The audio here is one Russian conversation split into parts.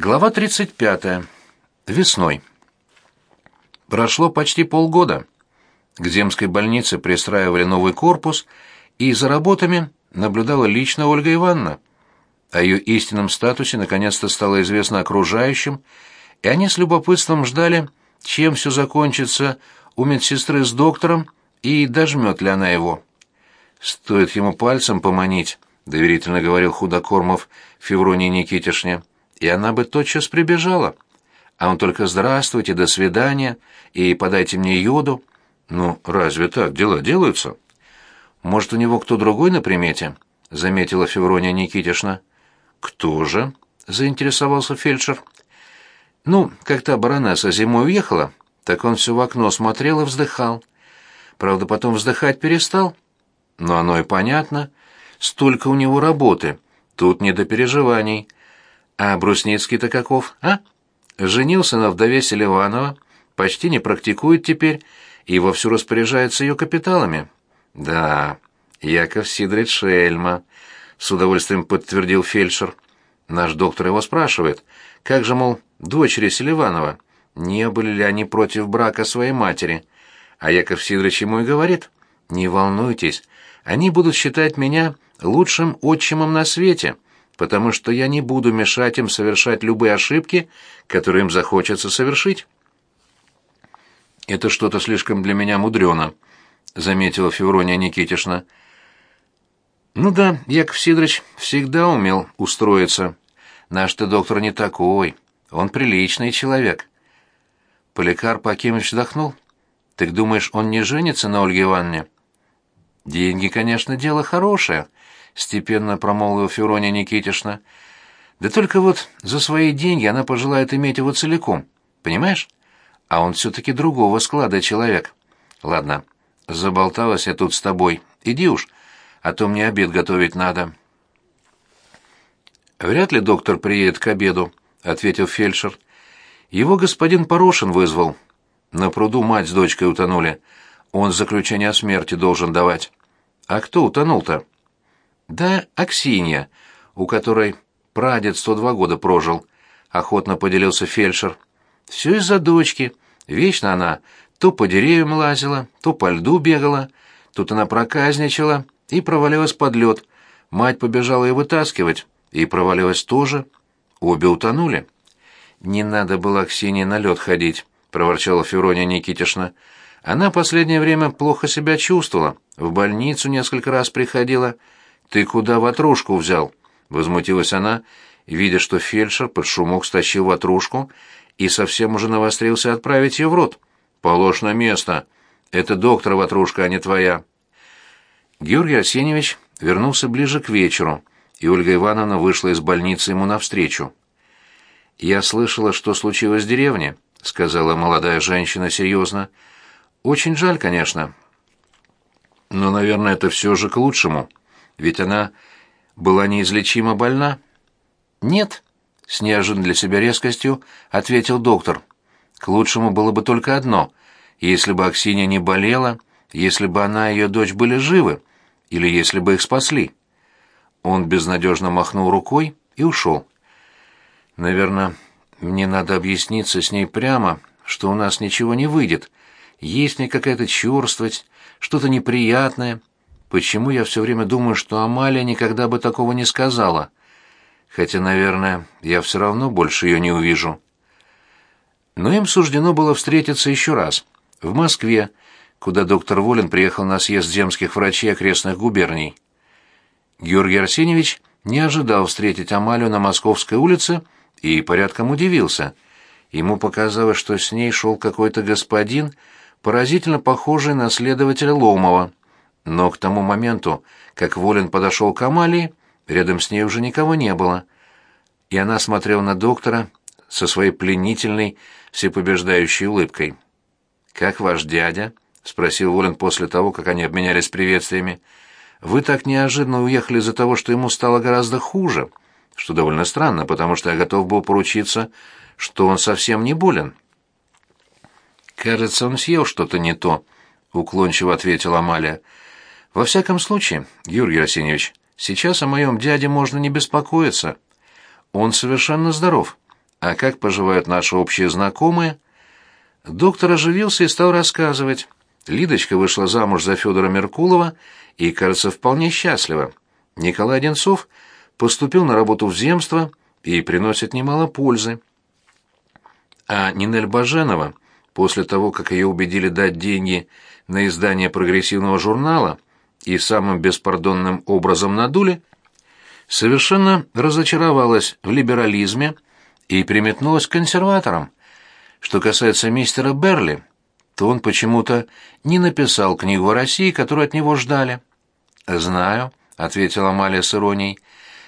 Глава 35. Весной. Прошло почти полгода. К земской больнице пристраивали новый корпус, и за работами наблюдала лично Ольга Ивановна. О ее истинном статусе наконец-то стало известно окружающим, и они с любопытством ждали, чем все закончится у медсестры с доктором и дожмет ли она его. «Стоит ему пальцем поманить», — доверительно говорил Худокормов Февронии Никитишне, — и она бы тотчас прибежала. А он только «здравствуйте», «до свидания» и «подайте мне йоду». Ну, разве так дела делаются? Может, у него кто другой на примете? Заметила Феврония Никитишна. Кто же? Заинтересовался фельдшер. Ну, как та баронесса зимой уехала, так он все в окно смотрел и вздыхал. Правда, потом вздыхать перестал. Но оно и понятно. Столько у него работы. Тут не до переживаний. А Брусницкий-то каков, а? Женился на вдове Селиванова, почти не практикует теперь и вовсю распоряжается ее капиталами. Да, Яков Сидорович Шельма, с удовольствием подтвердил фельдшер. Наш доктор его спрашивает, как же, мол, дочери Селиванова, не были ли они против брака своей матери? А Яков Сидорович ему и говорит, не волнуйтесь, они будут считать меня лучшим отчимом на свете потому что я не буду мешать им совершать любые ошибки, которые им захочется совершить. «Это что-то слишком для меня мудрено», — заметила Феврония Никитишна. «Ну да, Яков Сидорович всегда умел устроиться. Наш-то доктор не такой, он приличный человек». Поликарп Акимович вздохнул. «Так думаешь, он не женится на Ольге Ивановне?» «Деньги, конечно, дело хорошее», степенно промолвила Ферония Никитишна. Да только вот за свои деньги она пожелает иметь его целиком, понимаешь? А он все-таки другого склада человек. Ладно, заболталась я тут с тобой. Иди уж, а то мне обед готовить надо. Вряд ли доктор приедет к обеду, ответил фельдшер. Его господин Порошин вызвал. На пруду мать с дочкой утонули. Он заключение о смерти должен давать. А кто утонул-то? Да, Аксинья, у которой прадед 102 года прожил, охотно поделился фельдшер. Все из-за дочки. Вечно она то по деревьям лазила, то по льду бегала. Тут она проказничала и провалилась под лед. Мать побежала ее вытаскивать, и провалилась тоже. Обе утонули. «Не надо было Аксинье на лед ходить», — проворчала Ферония Никитишна. «Она последнее время плохо себя чувствовала, в больницу несколько раз приходила». «Ты куда ватрушку взял?» — возмутилась она, видя, что фельдшер под шумок стащил ватрушку и совсем уже навострился отправить ее в рот. «Положь на место. Это доктор ватрушка, а не твоя». Георгий Арсеньевич вернулся ближе к вечеру, и Ольга Ивановна вышла из больницы ему навстречу. «Я слышала, что случилось в деревне», — сказала молодая женщина серьезно. «Очень жаль, конечно. Но, наверное, это все же к лучшему». Ведь она была неизлечимо больна. Нет, с неожиданной для себя резкостью ответил доктор. К лучшему было бы только одно: если бы Аксинья не болела, если бы она и ее дочь были живы, или если бы их спасли. Он безнадежно махнул рукой и ушел. Наверное, мне надо объясниться с ней прямо, что у нас ничего не выйдет. Есть мне какая-то черствость, что-то неприятное, Почему я все время думаю, что Амалия никогда бы такого не сказала? Хотя, наверное, я все равно больше ее не увижу. Но им суждено было встретиться еще раз. В Москве, куда доктор Волин приехал на съезд земских врачей окрестных губерний. Георгий Арсеньевич не ожидал встретить Амалию на Московской улице и порядком удивился. Ему показалось, что с ней шел какой-то господин, поразительно похожий на следователя Ломова. Но к тому моменту, как Волин подошел к Амалии, рядом с ней уже никого не было. И она смотрела на доктора со своей пленительной, всепобеждающей улыбкой. «Как ваш дядя?» — спросил Волин после того, как они обменялись приветствиями. «Вы так неожиданно уехали из-за того, что ему стало гораздо хуже, что довольно странно, потому что я готов был поручиться, что он совсем не болен». «Кажется, он съел что-то не то», — уклончиво ответила Амалия. Во всяком случае, Георгий Арсеньевич, сейчас о моем дяде можно не беспокоиться. Он совершенно здоров. А как поживают наши общие знакомые?» Доктор оживился и стал рассказывать. Лидочка вышла замуж за Федора Меркулова и, кажется, вполне счастлива. Николай Одинцов поступил на работу в земство и приносит немало пользы. А Нинель Баженова, после того, как ее убедили дать деньги на издание прогрессивного журнала и самым беспардонным образом надули, совершенно разочаровалась в либерализме и приметнулась к консерваторам. Что касается мистера Берли, то он почему-то не написал книгу о России, которую от него ждали. «Знаю», — ответила Амалия с иронией.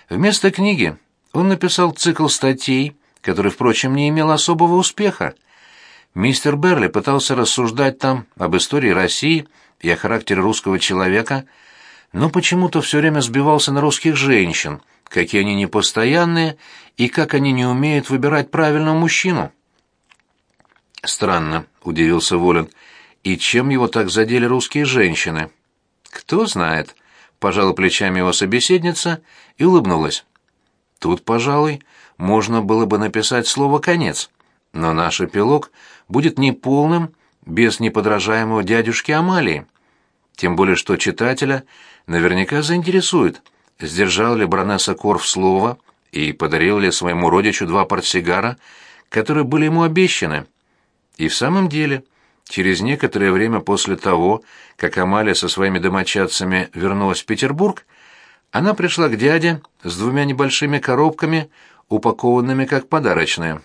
«Вместо книги он написал цикл статей, который, впрочем, не имел особого успеха. Мистер Берли пытался рассуждать там об истории России и о характере русского человека, но почему-то все время сбивался на русских женщин, какие они непостоянные и как они не умеют выбирать правильного мужчину. «Странно», — удивился Волин, — «и чем его так задели русские женщины?» «Кто знает», — пожала плечами его собеседница и улыбнулась. «Тут, пожалуй, можно было бы написать слово «конец», но наш эпилог будет неполным без неподражаемого дядюшки Амалии. Тем более, что читателя наверняка заинтересует, сдержал ли баронесса Корф слово и подарил ли своему родичу два портсигара, которые были ему обещаны. И в самом деле, через некоторое время после того, как Амалия со своими домочадцами вернулась в Петербург, она пришла к дяде с двумя небольшими коробками, упакованными как подарочные.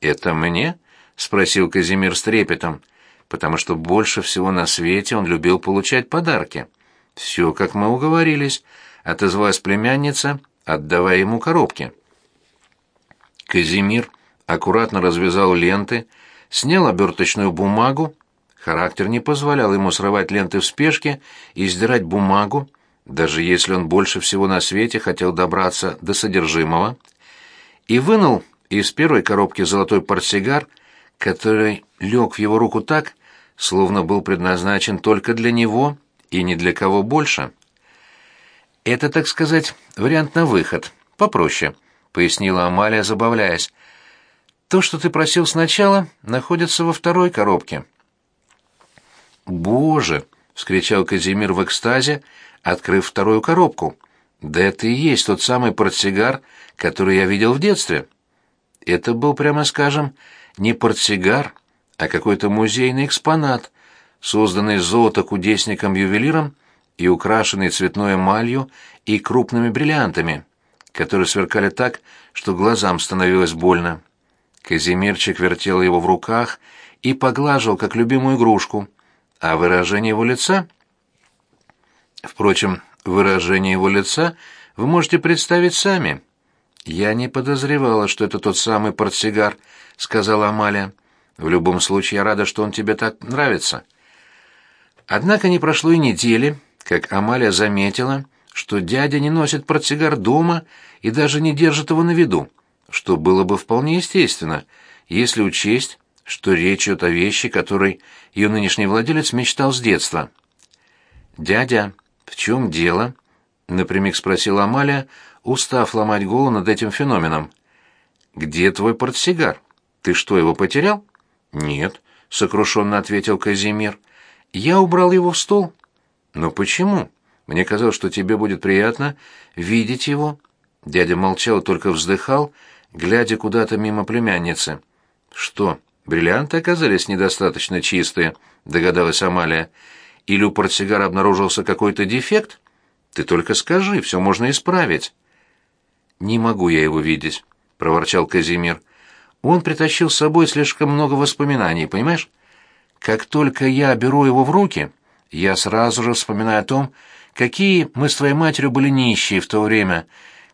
«Это мне?» — спросил Казимир с трепетом, потому что больше всего на свете он любил получать подарки. «Все, как мы уговорились», — отозвалась племянница, отдавая ему коробки. Казимир аккуратно развязал ленты, снял оберточную бумагу, характер не позволял ему срывать ленты в спешке и сдирать бумагу, даже если он больше всего на свете хотел добраться до содержимого, и вынул из первой коробки золотой портсигар, который лег в его руку так, словно был предназначен только для него и ни для кого больше. «Это, так сказать, вариант на выход, попроще», — пояснила Амалия, забавляясь. То, что ты просил сначала, находится во второй коробке. Боже, вскричал Казимир в экстазе, открыв вторую коробку. Да это и есть тот самый портсигар, который я видел в детстве. Это был, прямо скажем, не портсигар, а какой-то музейный экспонат, созданный золото-кудесником-ювелиром и украшенный цветной эмалью и крупными бриллиантами, которые сверкали так, что глазам становилось больно. Казимирчик вертел его в руках и поглаживал, как любимую игрушку. А выражение его лица... Впрочем, выражение его лица вы можете представить сами. «Я не подозревала, что это тот самый портсигар», — сказала Амалия. «В любом случае, я рада, что он тебе так нравится». Однако не прошло и недели, как Амалия заметила, что дядя не носит портсигар дома и даже не держит его на виду что было бы вполне естественно, если учесть, что речь идет о вещи, которой ее нынешний владелец мечтал с детства. «Дядя, в чем дело?» — напрямик спросила Амалия, устав ломать голову над этим феноменом. «Где твой портсигар? Ты что, его потерял?» «Нет», — сокрушенно ответил Казимир. «Я убрал его в стол». «Но почему? Мне казалось, что тебе будет приятно видеть его». Дядя молчал, только вздыхал, — глядя куда-то мимо племянницы. «Что, бриллианты оказались недостаточно чистые?» — догадалась Амалия. «Или у портсигара обнаружился какой-то дефект? Ты только скажи, все можно исправить». «Не могу я его видеть», — проворчал Казимир. «Он притащил с собой слишком много воспоминаний, понимаешь? Как только я беру его в руки, я сразу же вспоминаю о том, какие мы с твоей матерью были нищие в то время,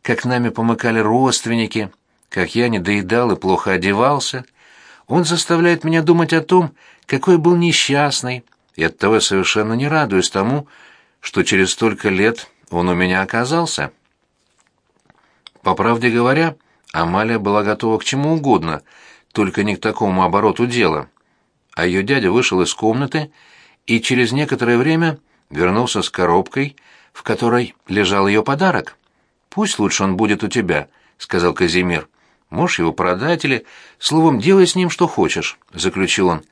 как нами помыкали родственники» как я не доедал и плохо одевался. Он заставляет меня думать о том, какой был несчастный, и оттого совершенно не радуюсь тому, что через столько лет он у меня оказался. По правде говоря, Амалия была готова к чему угодно, только не к такому обороту дела. А ее дядя вышел из комнаты и через некоторое время вернулся с коробкой, в которой лежал ее подарок. «Пусть лучше он будет у тебя», — сказал Казимир. Можешь его продать или... Словом, делай с ним что хочешь», — заключил он.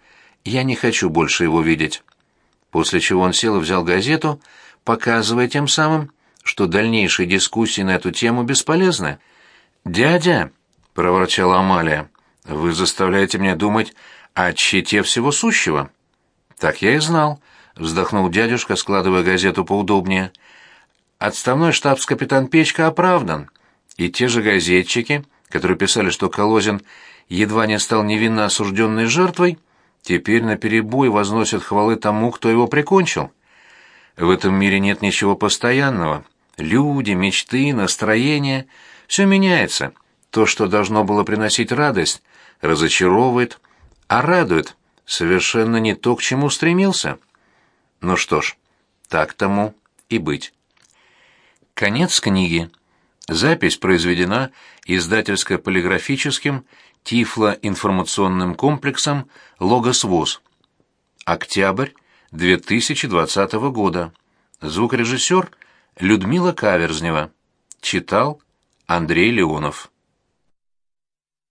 «Я не хочу больше его видеть». После чего он сел и взял газету, показывая тем самым, что дальнейшие дискуссии на эту тему бесполезны. «Дядя», — проворчала Амалия, — «вы заставляете меня думать о чете всего сущего». «Так я и знал», — вздохнул дядюшка, складывая газету поудобнее. «Отставной штабс-капитан Печка оправдан, и те же газетчики, которые писали, что Колозин едва не стал невинно осужденной жертвой, теперь наперебой возносят хвалы тому, кто его прикончил. В этом мире нет ничего постоянного. Люди, мечты, настроения — все меняется. То, что должно было приносить радость, разочаровывает, а радует совершенно не то, к чему стремился. Ну что ж, так тому и быть. Конец книги. Запись произведена издательско-полиграфическим Тифло-информационным комплексом «Логос ВОЗ». Октябрь 2020 года. Звукорежиссер Людмила Каверзнева. Читал Андрей Леонов.